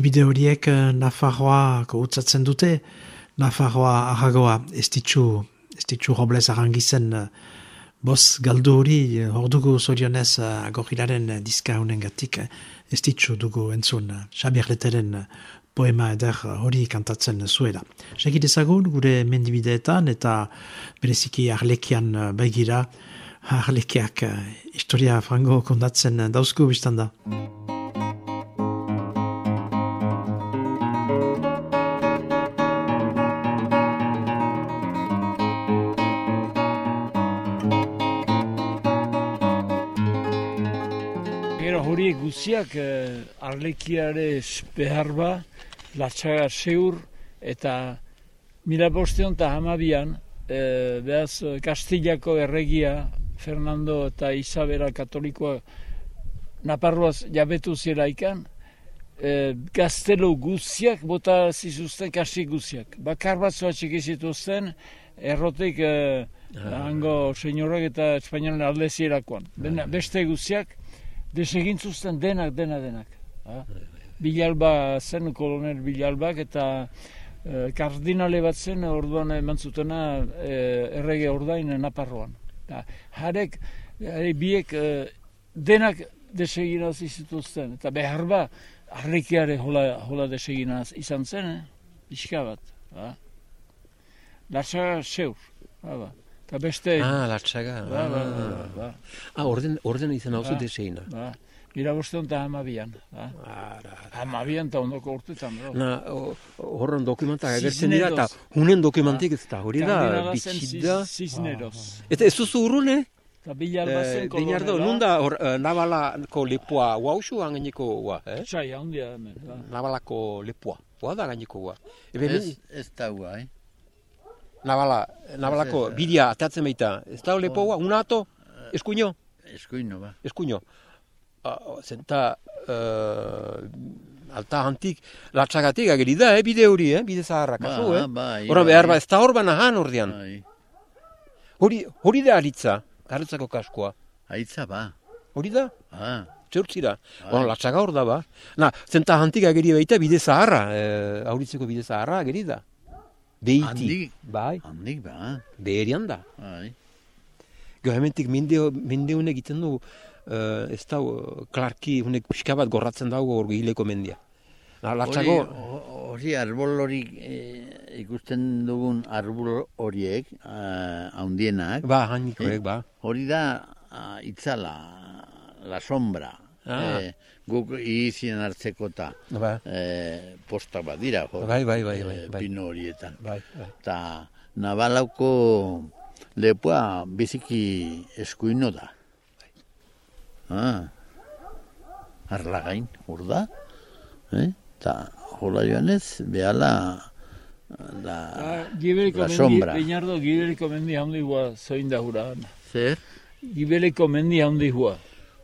Mendibide horiek eh, Nafarroa gutzatzen dute, Nafarroa arragoa ez ditxu, ez ditxu Robles arrangizen eh, boz galdu hori eh, hor dugu zorionez agorrilaren eh, diska honen gatik ez ditxu dugu entzun Xabier Leteren poema eder hori kantatzen zuela. Segit ezagun gure mendibideetan eta bereziki arlekian baigira arlekiak historia frango kondatzen dauzku biztanda. Gero guziak eh, arlekiare behar ba, latxaga seur eta mila bostean eta hamabian, eh, behaz eh, Kastillako erregia Fernando eta Isabela katolikoa Naparroaz jabetu ziraikan, eh, gaztelo guziak bota zizuzten kasi guziak. Bakar bat zoatxik izituzten, errotik eh, hango senyorak eta espainolen alde zirakoan. Bena- Beste guziak, desegintzuzten denak, dena denak. Ha? Bilalba zen, kolonel Bilalbak, eta eh, kardinale bat zen, orduan eman zutena eh, errege ordain Naparroan. Da, harek, hare biek eh, denak deseginaz izituzten, eta behar ba, arlekiare hola, hola deseginaz izan zen, eh? Bat. Ha? Latsa seur. Ha, ba. Eta beste... Ah, latxaga. ba, ba, ba, ba, Ah, orden, orden izan hau Ba. deseina. ba. Mira bostean eta hamabian. Ha? Ara, Hamabian eta ondoko urtetan. Bro. Na, horren dokumentak agertzen dira, eta hunen dokumentik ez da, hori da, bitxida. Cis- Cisneros. Eta ez duzu urrune? Eta Bilalba zen Eh, Dinardo, kolonela. nunda hor, eh, nabalako lepoa, guauxu gaineko gua, eh? Txai, handia hemen. ba. Nabalako lepoa, gua da gaineko gua. Ebe, Ez, ez da gua, eh? Nabala, nabalako bidea atatzen baita. Ez da lepoa, unato, eskuino, Eskuino, ba. eskuino. Uh, zenta, uh, alta antik, latxagatik ageri da, eh, bide hori, eh, bide zaharra, kasu, Ba, eh? bai, Hora bai. behar ba, ez da hor banahan ordean. Bai. Hori, hori da aritza, garritzako kaskoa. Aitza, ba. Hori da, Ah, zertzira. Bueno, latxaga hor da ba. Na, zenta antik ageri baita bide zaharra, eh, auritzeko bide zaharra ageri da. Beiti. Handik? Bai, handik, ba. beherian da. Bai. Gero hementik mende, mende honek egiten du, eh, ez da, eh, klarki, honek pixka bat gorratzen dago hor hileko mendia. Na, ho- hori arbol hori eh, ikusten dugun arbol horiek, haundienak, ba, hanikoek, ba. hori da ah, itzala, la sombra. Ah. Eh, guk izien hartzekota Ba, eh, posta bat dira, jo, Bai, bai, bai, bai, eh, bai. pino horietan. bai, bai. Eta nabalauko lepoa biziki eskuino da. Ah, arlagain, hor da. Eh? Ta hola joanez, behala Gibeliko la mendi, sombra. Gibeliko mendi handi hua zoin da hura. Zer? Gibeliko mendi handi hua.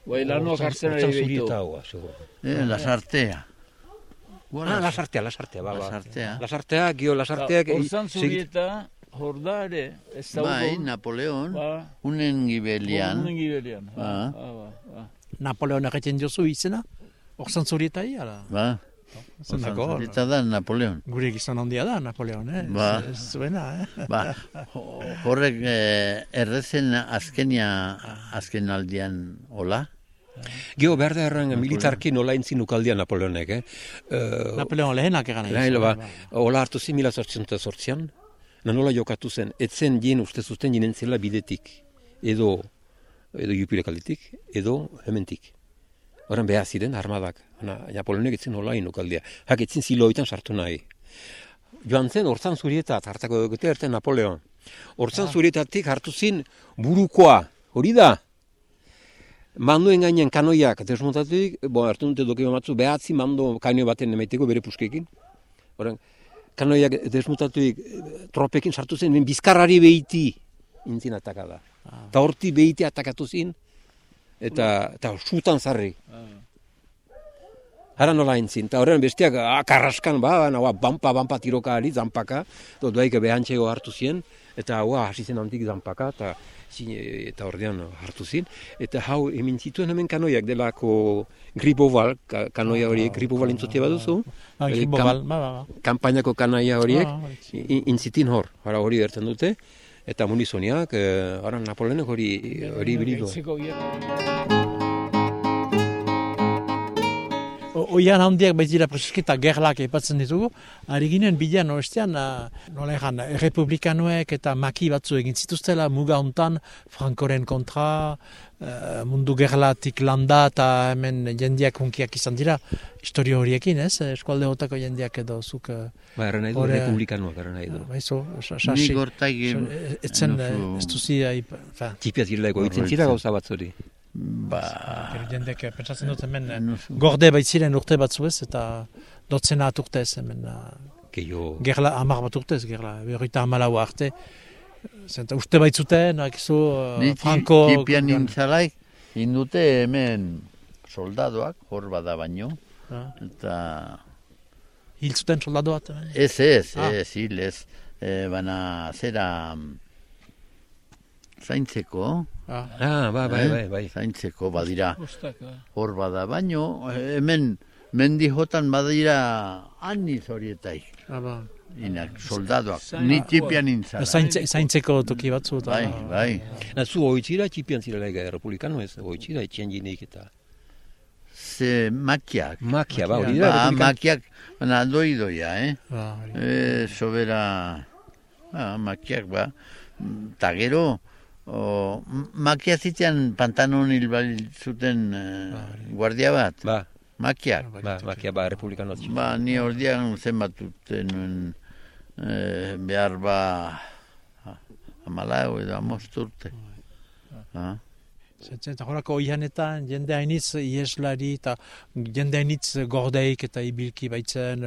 Bai, lanoak hartzen ari Hortzan behitu. zurieta hoa, seguro. Eh, lasartea. Ah, lasartea, lasartea, ba, ba. Lasartea. Lasartea, gio lasarteak... Horzan segi- zurieta, hor da ere, ez da Bai, Napoleon, Ba, unen gibelian, Honen gibelian. Ba. Ba, ba, ba. Napoleon egiten diozu izena? Orzan zurietai, ala? ba, Zen dago, eta da Napoleon. gure gizon handia da, Napoleon, eh? Ba. Zuena, eh? Ba, ho- horrek eh, errezen azkenia azken aldian hola. Geo behar da erran militarki nola intzin ukaldia Napoleonek, eh? Uh, Napoleon lehenak egan Nahi, ba, hola hartu zi mila sortzienta sortzian, na nola jokatu zen, etzen jen uste zuten jinen zela bidetik, edo, edo jupilek aldetik, edo hementik. Horan behar ziren armadak, na, Napoleonek etzen nola inukaldia, hak etzen ziloitan sartu nahi. Joan zen, hortzan zurietat, hartako dugute erte Napoleon. Hortzan zurietatik hartu zin burukoa, hori da, Manduen gainen kanoiak desmontatuik, bo, hartu dute dokio batzu, behatzi mando kanoi baten emaiteko bere puskekin. Horan, kanoiak desmontatuik tropekin sartu zen, bizkarrari behiti intzin atakada. Eta horti behiti atakatu zin, eta, eta sutan zarri. Hara nola entzin, eta horren bestiak ah, karraskan, ba, naua, bampa, bampa tiroka ari, zanpaka, eta doaik behantxego hartu zien, eta hua hasi zen antik zanpaka, eta, zin, eta ordean hartu zin, eta hau hemen zituen hemen kanoiak delako griboval, ka, kanoia horiek, griboval entzutia baduzu, Ah, Eh, Gimbo kam- bal, ba, ba, ba. kanaia horiek, Ah, intzitin hor, hora hori erten dute, eta munizoniak, eh, hora Napoleonek hori, hori bilidu. Oian handiak baitira presosketa gerlak epatzen ditugu, ari ginen bidean oestean, uh, nola egan, republikanoek eta maki batzu egin zituztela muga hontan Frankoren kontra, eh, mundu gerlatik landa eta hemen jendiak hunkiak izan dira, historio horiekin, ez? Eskualde hotako jendiak edo zuk, uh, Ba, erren nahi du, Hore- republikanoak erren nahi du. baizo, sa- Ni sasi. gortaik Sa- Etzen, eh, ez duzi, Tipia zirelako, itzen zira gauza bat zori. Ba, eh, pentsatzen dut hemen eh, enozu- gorde baitziren urte batzu ez, eta dotzena at urtez hemen uh, Keio, gerla hamar bat urtez, gerla, berroita hamalau arte. Zenta uste baitzuten, akizu, uh, ti- Franco... tipian nintzalaik, indute hemen soldadoak, hor bada baino, Ah, eta Hil zuten soldado bat. eh? ez ez, Ah. ez, hil ez, e, bana zera zaintzeko, Ah, ah, ba, bai, eh? bai, bai. zaintzeko badira, ah. hor bada baino, eh, hemen mendi jotan badira aniz horietaik, ah, ba. inak, soldadoak, Zain- ni tipian nintzala. Zaintze, zaintzeko toki batzu. eta- Bai, bai. Na, zu oitzira, txipian zirela ega republikano ez, oitzira, etxean jineik eta Ze makiak. makia, ba, hori da, Ba, makiak, baina doi doia, eh? Ba. E, sobera, ba, makiak, ba. Ta gero, o, makia zitean pantanon hil bai zuten eh, guardia bat, Ba, makiak. ba, makia, ba, republikano txipi. Ba, ni ordian zenbat dute nuen eh, behar ba amalau edo amost urte. Ah, Zentzen, eta horako oianetan jende hainitz ieslari eta jende hainitz gordeik eta ibilki baitzen,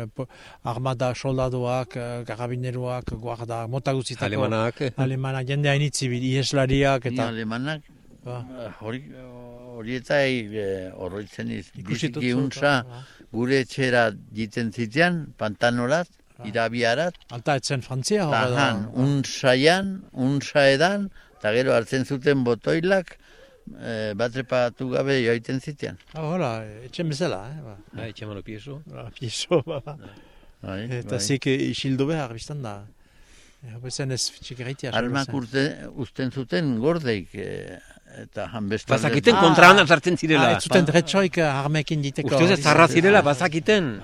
armada soldadoak, eh, karabineroak, guarda, mota guztitako. Alemanak, eh? Alemana, jende hainitz ieslariak Ni eta... alemanak Ba. eh, hori horietai e, horroitzen iz. Ikusi Biziki unsa ba. gure etxera jiten zitean, pantanorat, Ah. irabiarat, Alta etzen Frantzia, eta hor han, unsaian, unsaedan, eta gero hartzen zuten botoilak, e, batrepatu gabe joaiten zitean. Ah, hola, etxen bezala, eh? Ba. Ah, etxemano pieso. Ba, pieso, ba. ba. Bai, Eta bai. zik isildu behar, biztan da. Bezen ez txikerritia. Armak urte, usten zuten gordeik, e, eta han bestalde... Bazakiten Ah. kontraan sartzen zirela. Ah, ez zuten dretxoik armekin diteko. Uste dut zarra zirela, bazakiten.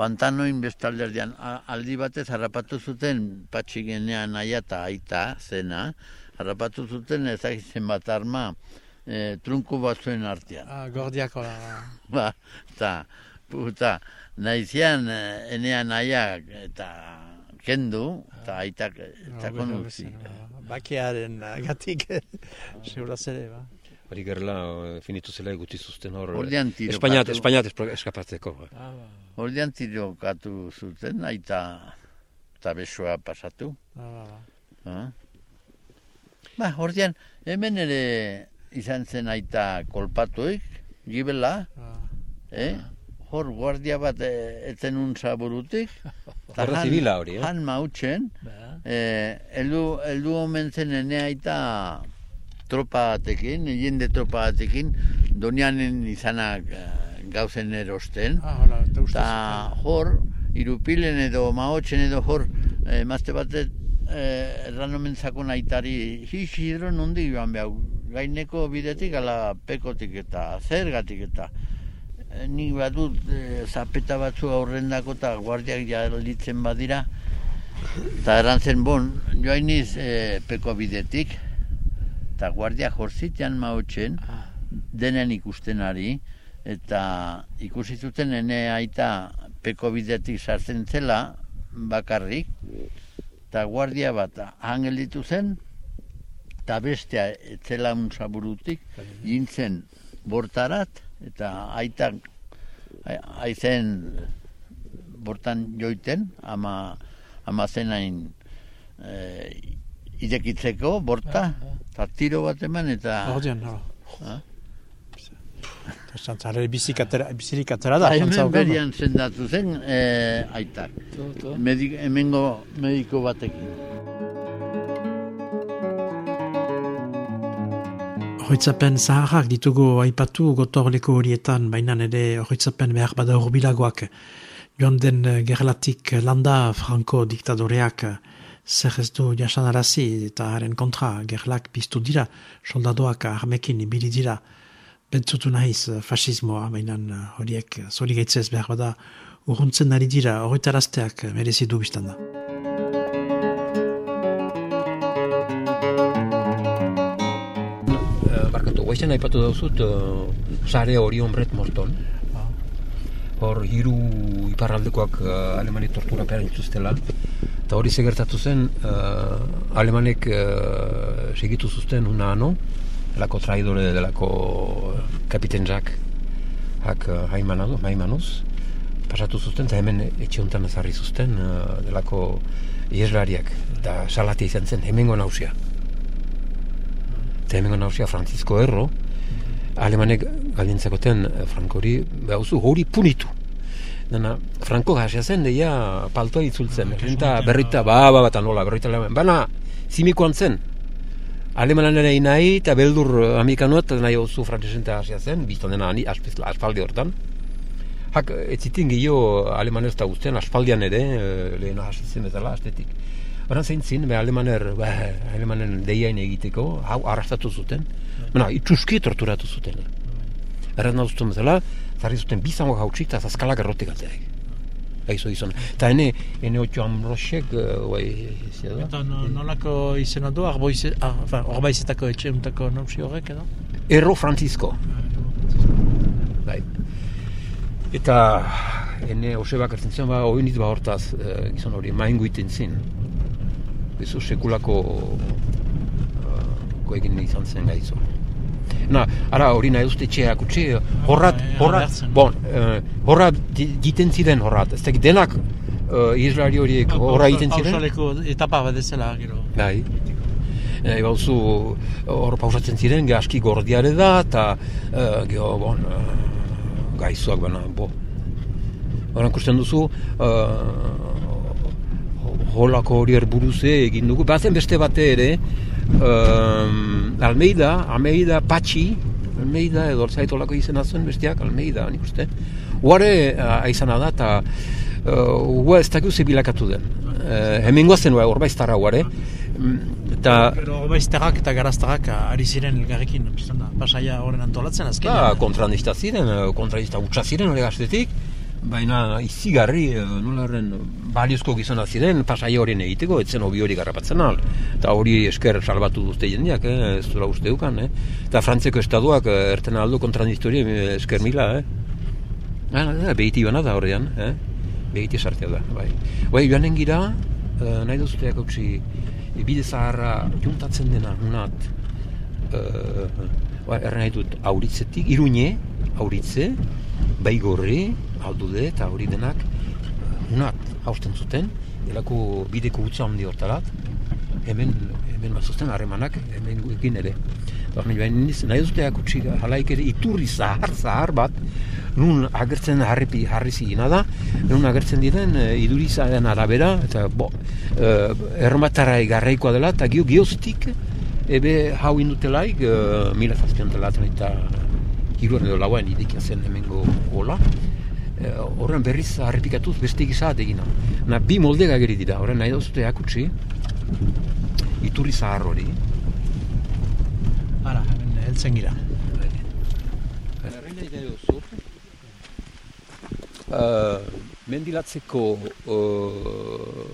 Pantanoin bestalderdian aldi batez harrapatu zuten patxi genean aia eta aita zena, harrapatu zuten ezagitzen bat arma e, trunku batzuen artean. Ah, gordiako da. Ba, eta, puta, nahizian e, enean aiak eta kendu, eta aitak eta konutzi. Bakearen uh, gatik, seguraz ere, ba. Hori gerla finitu zela gutxi zuzten hor. Ordean tirokatu. Espainiat, Espainiat eskapatzeko. Ordean tirokatu zuten, aita eta besoa pasatu. Ah, ba, ba. Ah. Ba, ordean, hemen ere izan zen aita kolpatuik, gibela, Ah. eh? hor guardia bat eh, etzen un zaburutik. ta Guardia han- zibila hori, eh? Han mautzen, eh, eldu, eldu omen zen ene aita tropa batekin, jende tropa batekin, donianen izanak eh, gauzen erosten. Ah, hola, eta Eta hor, irupilen edo mahotzen edo hor, eh, mazte batet, eh, erran omen zakon aitari, hix hidro nondi joan behau, gaineko bidetik ala pekotik eta zergatik eta eh, nik badut eh, zapeta batzu aurrendako eta guardiak jalitzen badira, eta erantzen bon, joan niz eh, peko bidetik, eta guardiak horzitean mahotzen, denen ikusten ari, eta ikusi zuten ene aita peko bidetik sartzen zela bakarrik, eta guardia bat han gelditu zen, eta bestea etzela untza burutik, jintzen bortarat, eta aitak aizen bortan joiten, ama, ama zenain e, irekitzeko borta, eta tiro bat eman, eta... Ah. Zantzare bizik atera, bizirik atera da. Ba, jantza hemen berian sendatu zen e, aitak. Medik, hemengo mediko batekin. Horritzapen zaharrak ditugu aipatu gotorleko horietan, baina ere horritzapen behar bada urbilagoak. Joan den eh, gerlatik landa Franco diktadoreak zer ez du jasanarazi eta haren kontra gerlak piztu dira, soldadoak armekin ibili dira. Bentzutu nahiz eh, fasismoa, baina eh, horiek zori gaitzez behar bada urruntzen ari dira, horretarazteak merezi du biztan da. Eh, guaizten aipatu dauzut, uh, sare hori onbret morton. Hor, hiru iparraldekoak uh, alemani tortura pera dituztela. Eta hori segertatu zen, uh, alemanek uh, segitu zuzten una ano, delako traidore delako kapiten Jack, hak uh, haimanadu, haimanuz, pasatu zuzten, eta hemen etxe honetan ezarri zuzten, uh, delako ieslariak, eta salatia izan zen, hemengo nausia. Eta hemengo nausia Francisco Erro, alemanek galdintzakoten eh, Frankori, behauzu hori punitu. Dena, Franco gasia zen, deia paltoa itzultzen. Eta berrita, ba, ba, bata nola, berrita aleman. Bana, zimikoan zen. Alemanan ere nahi, eta beldur eh, amerikanoa, eta nahi oso frantzesen eta hasia zen, biztan dena aspaldi hortan. Hak, ez zitin gehiago alemanez eta guztien, aspaldian ere, eh, lehena hasi zen bezala, astetik. Horan zein zin, be, alemaner, be, alemanen deiain egiteko, hau arrastatu zuten. Bena, itxuski torturatu zuten. Erran dauztun bezala, zarri zuten bizango hautsik eta zazkalak errotik ateak. Gaizo izan. Eta ene, ene otxo amrosek, guai, zia da? Eta no, nolako izena du, arboize, ar, enfin, orbaizetako etxe untako nausi horrek edo? Erro Francisco. Bai. Eta ene osebak ertzen zen, ba, oin ba hortaz, e, gizon hori, main guiten zin. Gizu sekulako uh, goegin izan zen gaizo. Na, ara hori nahi duzte etxeak utzi, horrat, Bai, horrat, bon, eh, horrat diten ziren horrat, ez denak uh, Israeli horiek horra egiten ziren. Pausaleko etapa bat ezela, gero. Bai. E, bauzu, hor pausatzen ziren, ge aski gordiare da, eta e, geho, bon, e, gaizuak baina, bo. Horan kusten duzu, e, holako hori erburuze egin dugu. Bazen beste bate ere, e, Almeida, Almeida Patxi, Almeida edo zait holako izena zuen besteak, Almeida, nik uste. Uare aizana da, eta uh, ua ez dakiu ze bilakatu den. Uh, hemen guazen ua, orbaiztara uare. Mm, Eta, Pero baizterrak eta garaztarrak ari ziren elgarrekin, pasaia horren antolatzen ba, azkenean. kontranista ziren, eh, kontranista utxa ziren hori gaztetik, baina izigarri, eh, nola horren, baliozko gizona ziren, pasaia horien egiteko, etzen hobi hori garrapatzen al. Eta hori esker salbatu duzte jendeak, eh, ez dura uste dukan, eh. Eta frantzeko estaduak eh, erten aldo kontrandistoria eh, esker mila, eh. Ah, behiti bana da horrean, eh? Behiti sartea da, bai. Bai, joanen gira, eh, nahi duzteak utzi, bide zaharra juntatzen dena, nunat, eh, ba, erren nahi dut, auritzetik, iruñe, auritze, baigorri, aldude, eta hori denak, eh, nunat, hausten zuten, delako bideko utza handi hortarat, hemen, hemen mazuzten harremanak, hemen guekin ere. Baina joan niz, nahi duzteak utzi, halaik ere iturri zahar, zahar bat, nun agertzen harripi harri zigina da, nun agertzen diren e, idurizaren arabera, eta bo, e, ermatara garraikoa dela, eta gio gioztik, ebe hau indutelaik, e, mila zazpian dela, eta hiruan edo lauan idekia zen hemengo gola, e, horren berriz harripikatuz beste gizaat egina. Na, bi molde gageri dira, horren nahi duzteak utzi, iturri zahar hori, Hala, hemen heltzen gira. Uh, mendilatzeko uh,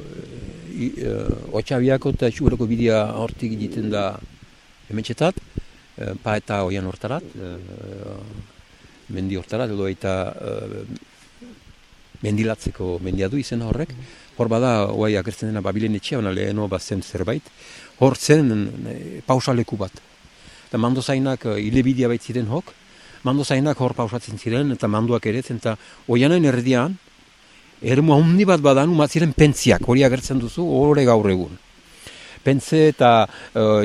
i- uh, otxabiako eta txuberako bidea hortik egiten da hementxetat, uh, pa eta oian hortarat, uh, mendi hortarat, edo eta uh, mendilatzeko mendia du izena horrek. Hor bada, oai agertzen dena Babilen etxea, ona leheno bazen zerbait, hor zen eh, pausaleku bat. Eta mandozainak uh, hile bidea baitziren hok, mandozainak hor pausatzen ziren, eta manduak ere, eta oianen erdian, ermu handi bat badan, umat ziren pentziak, hori agertzen duzu, horre gaur egun. Pentze eta uh,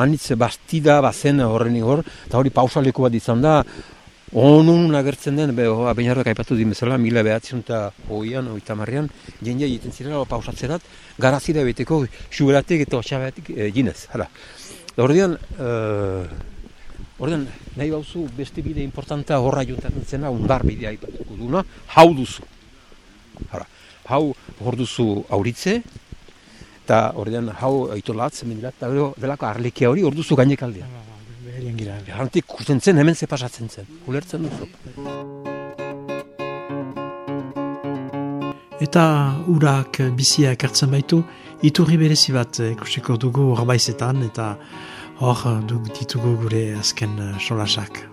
anitz bastida bazen horren hor, eta hori pausaleku bat izan da, Onun agertzen den, be, hoa, bainarrak aipatu di bezala, mila behatzen eta hoian, oita marrean, jendea egiten zirela pausatzerat, garazira beteko xuberatek eta otxabeatik e, ginez, hala. Ordean, uh, ordean, nahi bauzu beste bide importantea horra juntatzen zena, undar bidea aipatuko duna, hau duzu. Hala, hau hor duzu auritze, eta ordean hau aitolatz, mendilat, eta gero delako arlekia hori hor duzu gainekaldea. Beherien gira. Hantik kusten zen, hemen ze pasatzen zen. Ulertzen duzu. Eta urak biziak hartzen baitu, iturri berezi bat ikusiko dugu horbaizetan, eta hor eh, duk ditugu gure azken eh, solasak.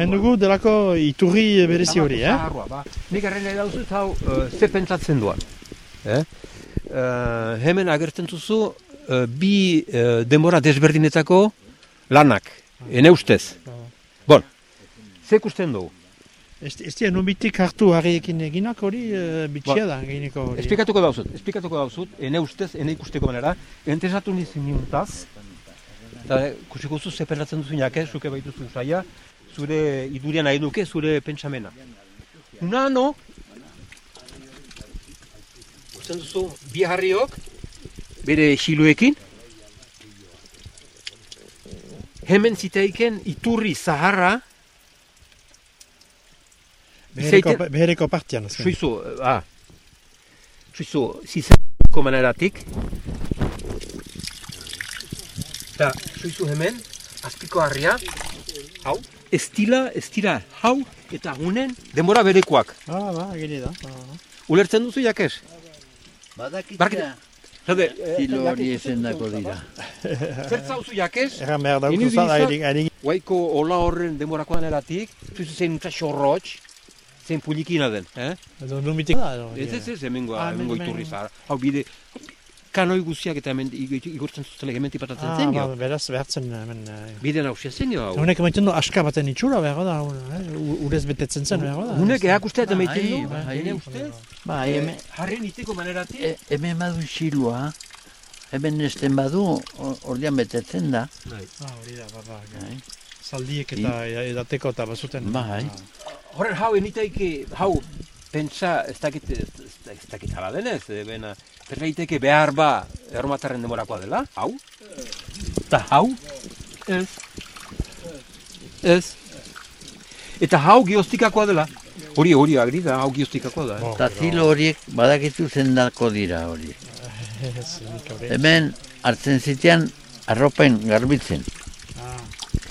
Hemen dugu delako iturri berezi hori, eh? Zaharroa, ba. Nik nahi dauzut hau uh, ze pentsatzen duan. Eh? Uh, hemen agertzen duzu uh, bi uh, denbora desberdinetako lanak, ene ustez. Bon, ze ikusten dugu? Ez, ez dira nubitik hartu harriekin eginak hori uh, bitxia da, egineko hori. Esplikatuko dauzut, esplikatuko dauzut, ene ustez, ene ikusteko manera, entesatu nizin niuntaz, eta kusiko zu ze pentsatzen duzu nake, zuke baituzu saia, zure idurian nahi duke, zure pentsamena. Unano, ikusten duzu, bi harriok, bere xiluekin, hemen zitaiken iturri zaharra, Behereko, Zeiten- behereko partian. Suizu, ah, suizu, zizeko maneratik. Eta, suizu hemen, azpiko harria, hau, ez dira, ez dira, hau, eta hunen, denbora berekoak. Ah, ba, gire da. Ah. Ulertzen duzu jakez? Badakitea, Barkita. Zade, zilo hori esendako dira. zer zauzu jakez? Erran behar da, Ini utu zara, bizat- erik, erik, Guaiko ola horren denborakoan eratik, suizu zein utza xorrotx, zein pulikina den, eh? edo nubitik. Edo, Ez ez ez, Ah, hemengo hemen- iturri zahar. Hau bide, kanoi guziak eta hemen ig- igortzen zuztenek hemen tipatatzen Ah, zen ba, jo. beraz, behartzen hemen... eh, Bide nausia zen jo hau. Honek emaiten du aska baten itxura behar da, eh? urez betetzen zen behar da. Hunek eakustea eta Bai, meiten du, bai. nire ustez. Bai, hemen, Harren iteko maneratik. e, hemen badu xilua, hemen esten badu, ordean betetzen da. Ah, hori da, ba, ba, Bai. zaldiek eta edateko eta bazuten. Bai. Horren hau enitaike, hau, pentsa, ez dakit, ez, ez- ez dakit hala denez, e, bena, perreiteke behar ba, erromatarren demorakoa dela, hau? Eta hau? Ez. Ez. Eta hau gioztikakoa dela. Hori, hori, agri da, hau gioztikakoa da. Eh? Eta zilo horiek badakitu zendako dira horiek. Ez, hori. Hemen hartzen zitean arropen garbitzen.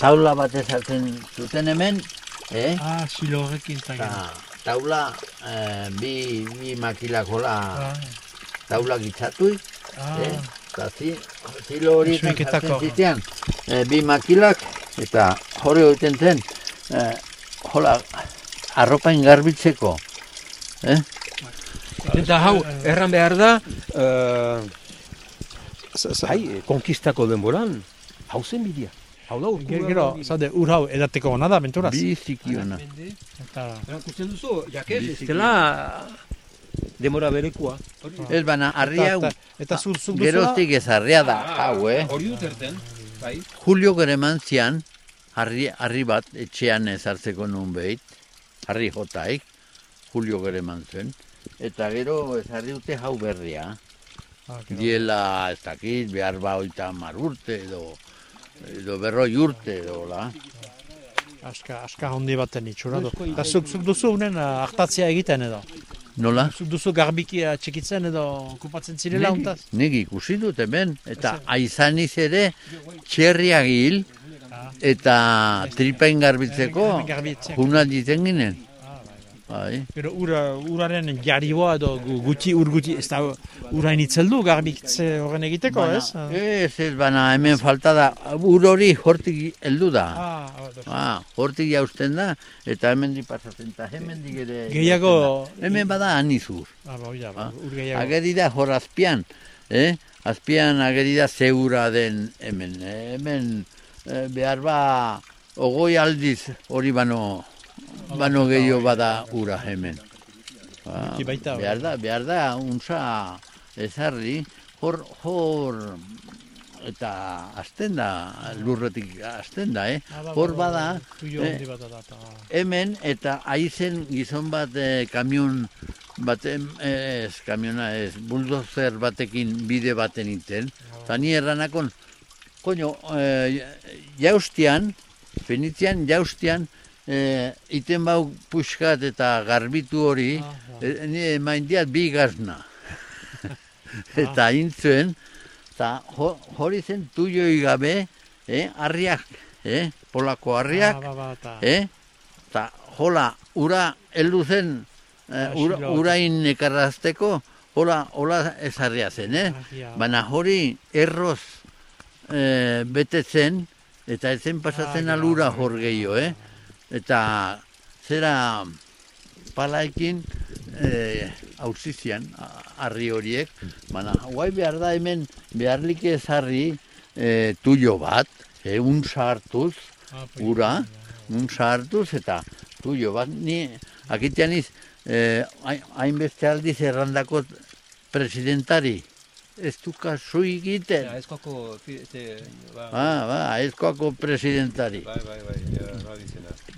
Taula batez hartzen zuten hemen, eh? ah, silo horrekin Ta, taula eh, bi, bi makilakola Ah, taula gitzatu, ah, eh? Eta zi, zilo horietan Zuiketako. hartzen zitean eh, bi makilak eta hori egiten zen eh, hola arropain garbitzeko. Eh? Eta hau, erran behar da, uh, hai, konkistako denboran, hau zen bidea. Hau da, urkura. Gero, gero, zaude, ur hau edateko ona da, benturaz. Biziki ona. Eta, Erakusten duzu, jakez, ez dela demora berekoa. Ez bana, harri eta, hau eta, eta zur, zuk duzula, geroztik ez harria da, hau, eh? Hori dut erten, bai. Julio Geremantzian, harri, harri bat etxean ezartzeko nun behit, harri jotaik, Julio Geremantzen, eta gero ezarri dute hau berria. Ah. Diela, ez dakit, behar ba oita mar urte edo, edo berroi urte edo, la. Aska, aska handi baten itxura du. Eta zuk, zuk duzu unen uh, hartatzea egiten edo. Nola? Zuk duzu garbikia txikitzen edo okupatzen zirela untaz. nik ikusi dut hemen, eta aizaniz ere txerriak hil, eta tripain garbitzeko, Garbitzeko. juna ditzen ginen. Bai. Gero ura, uraren jariboa edo gu- gutxi, ur gutxi, ez da urain itzeldu garbitze horren egiteko, Bana, ez? Ez, ez, bana, hemen falta da, ur hori hortik heldu da. Ah, ados. Ah, hortik jausten da, eta hemen di pasatzen, eta hemen ere... Gehiago- jausten da. Hemen bada anizur. Ah, ba, hori da, ba, Ah. ur gehiago. Ageri da hor azpian, eh? Azpian ageri da zeura den hemen. eh? Hemen eh, behar ba, ogoi aldiz hori bano, bano gehiago bada ura hemen. Ah, Beti baita, behar da, behar da, untza ezarri, hor, hor, eta azten da, lurretik azten da, eh? Ah, ba, ba, Hor ba, bada, ba, tuio eh, hemen eta aizen gizon bat eh, kamion baten, eh, ez, kamiona ez, buldozer batekin bide baten iten. Eta ni erranakon, koño, eh, jaustian, penitzian jaustian, eh, iten bau puxkat eta garbitu hori, Ah, eh, ni emain diat bi gazna. eta intzuen, eta hori zen tuioi gabe, eh, harriak, eh, polako harriak, Ah, eta, eh? Ta jola ura heldu zen eh, Ah, ura, urain ekarrazteko hola hola ezarria zen, eh? argia. Baina hori erroz eh, betetzen eta ezen pasatzen Ah, alura hor gehiago, eh? Eta zera palaekin eh, auzizian a- harri horiek, baina guai behar da hemen beharlik ezarri eh, tuio bat, eh, un sartuz, Ah, ura, un sartuz eta tuio bat, ni akitean iz, eh, hain- hainbeste aldiz errandako presidentari, ez du kasu egiten. Ja, ezkoako, ze, ba, Ah, ba, ezkoako presidentari. bai, bai, bai, ja.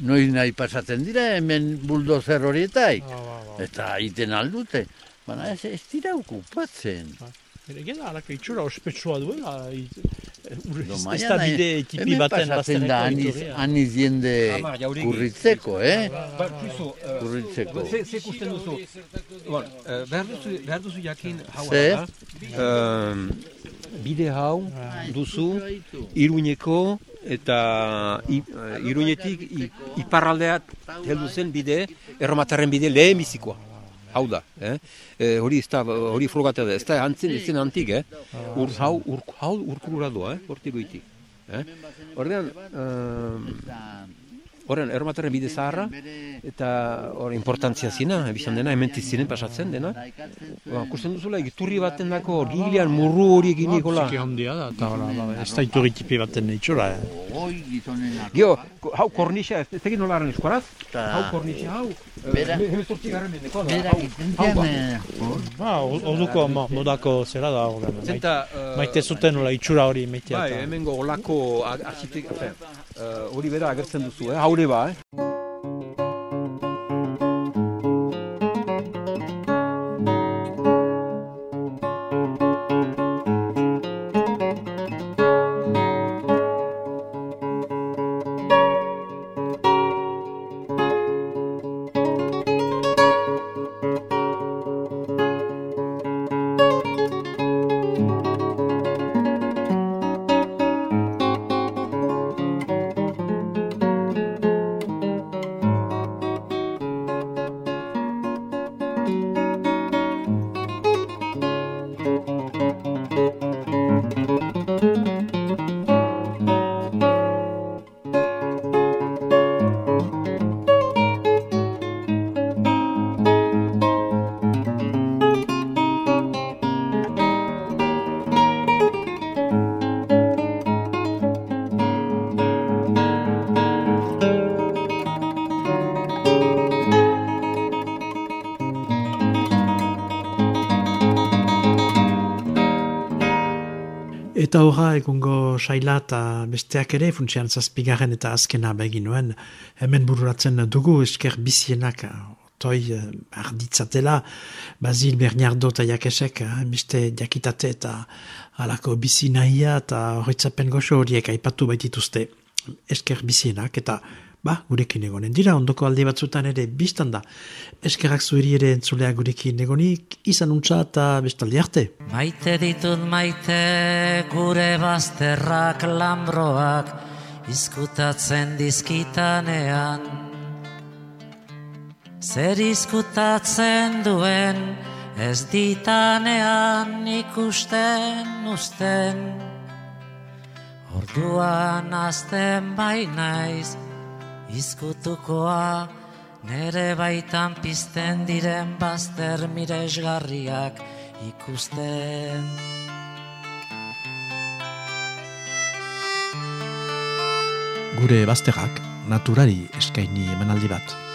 Noiz nahi pasatzen dira hemen buldozer horietai. Ah, ba, ba. Eta iten aldute. Baina ez, ez dira okupatzen. Ere, gena, alako itxura ospetsua duela, ez da bide tipi hemen baten pasatzen da bazterreko aniz, aniz jende kurritzeko, eh? Ba, puizu, eh, Kurritzeko. Ze, ze ikusten duzu? Bon, eh, behar, duzu, behar duzu jakin hau da. Um, bide hau duzu Iruñeko eta i, Iruñetik iparraldeat heldu zen bide, erromatarren bide lehenbizikoa. Hau da, eh? Eh, hori ez da, hori frogatea da, ez da antzen, ez antik, eh? Ur, hau, ur, hau urkurura doa, eh? Horti goitik. Eh? Ordean, um, horren erromatarren bide zaharra, eta hor importantzia zina, bizan dena, hemen ziren pasatzen dena. Ba, kusten duzula, iturri baten dako, hor gilean murru hori egin ikola. Txiki handia da, eta hola, ba, ez da iturri tipi baten itxura. Eh. Gio, hau kornixa, ez egin nola haren eskuaraz? Ta- Hau kornixa, hau, Bera- hemezortzi garren mendeko da. Hau- hau ba. Ba, orduko mo- modako zera da. Zenta, eh, Maite zuten nola itxura hori maitea. Bai, hemengo olako architek, hori bera agertzen duzu, eh? haure ba, eh? Eta horra egungo saila eta besteak ere, funtsean zazpigarren eta azkena begin nuen, hemen bururatzen dugu esker bizienak, toi eh, arditzatela, Basil Bernardo eta jakesek, eh, beste jakitate eta alako bizi nahia eta horretzapen goxo horiek aipatu baitituzte. Esker bizienak, eta ba, gurekin egonen dira, ondoko alde batzutan ere biztan da, eskerrak zuheri ere entzulea gurekin egonik, izan untza eta bestaldi arte. Maite ditut maite gure bazterrak lambroak izkutatzen dizkitanean. Zer izkutatzen duen ez ditanean ikusten usten. Orduan azten bai naiz izkutukoa nere baitan pizten diren bazter miresgarriak ikusten. Gure bazterrak naturari eskaini emanaldi bat.